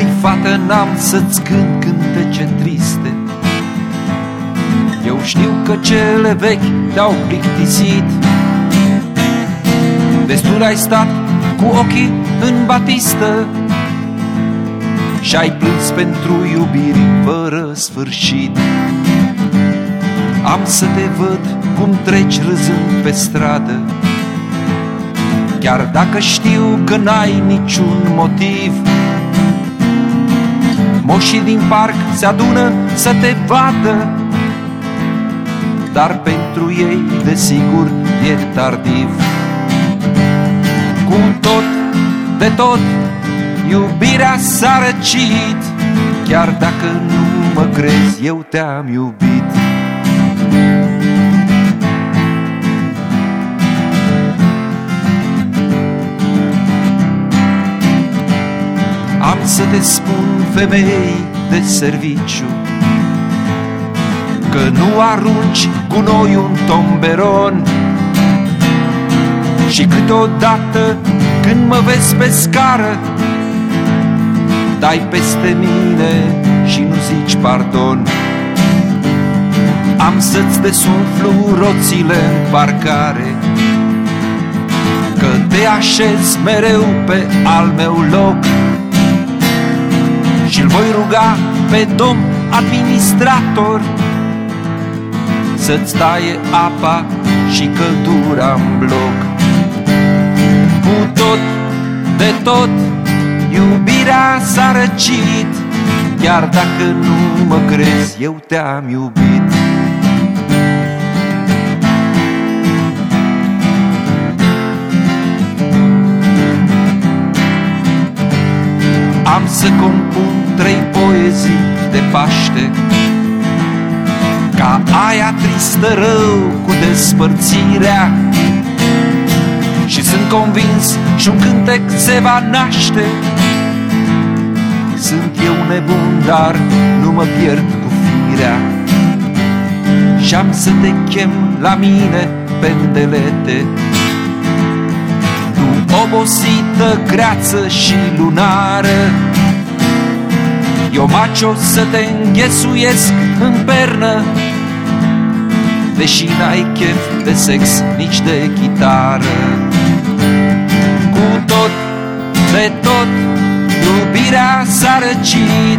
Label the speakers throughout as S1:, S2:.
S1: fată n-am să-ți cânt cântece triste. Eu știu că cele vechi te-au plictisit. Destul ai stat cu ochii în batistă Și-ai plâns pentru iubiri fără sfârșit. Am să te văd cum treci râzând pe stradă. Chiar dacă știu că n-ai niciun motiv Moșii din parc se adună să te vadă. Dar pentru ei, desigur, e tardiv. Cu tot, de tot, iubirea s-a răcit. Chiar dacă nu mă crezi, eu te-am iubit să te spun, femei de serviciu, Că nu arunci cu noi un tomberon. Și câteodată când mă vezi pe scară Dai peste mine și nu zici pardon. Am să-ți desumflu roțile în parcare Că te așez mereu pe al meu loc și-l voi ruga pe domn administrator Să-ți taie apa și căldura în bloc. Cu tot, de tot, iubirea s-a răcit Chiar dacă nu mă crezi, eu te-am iubit. Am să compun trei poezii de Paște Ca aia tristă rău cu despărțirea. Și sunt convins și un cântec se va naște. Sunt eu nebun, dar nu mă pierd cu firea. Și am să te chem la mine, pendelete Tu obosită, greață și lunară eu macio să te înghesuiesc în pernă. Deși n-ai chef de sex, nici de chitară. Cu tot, de tot, iubirea s-a răcit.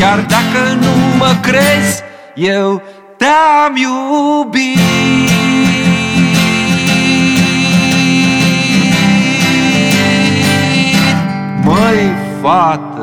S1: Chiar dacă nu mă crezi, eu te-am iubit. Măi, fată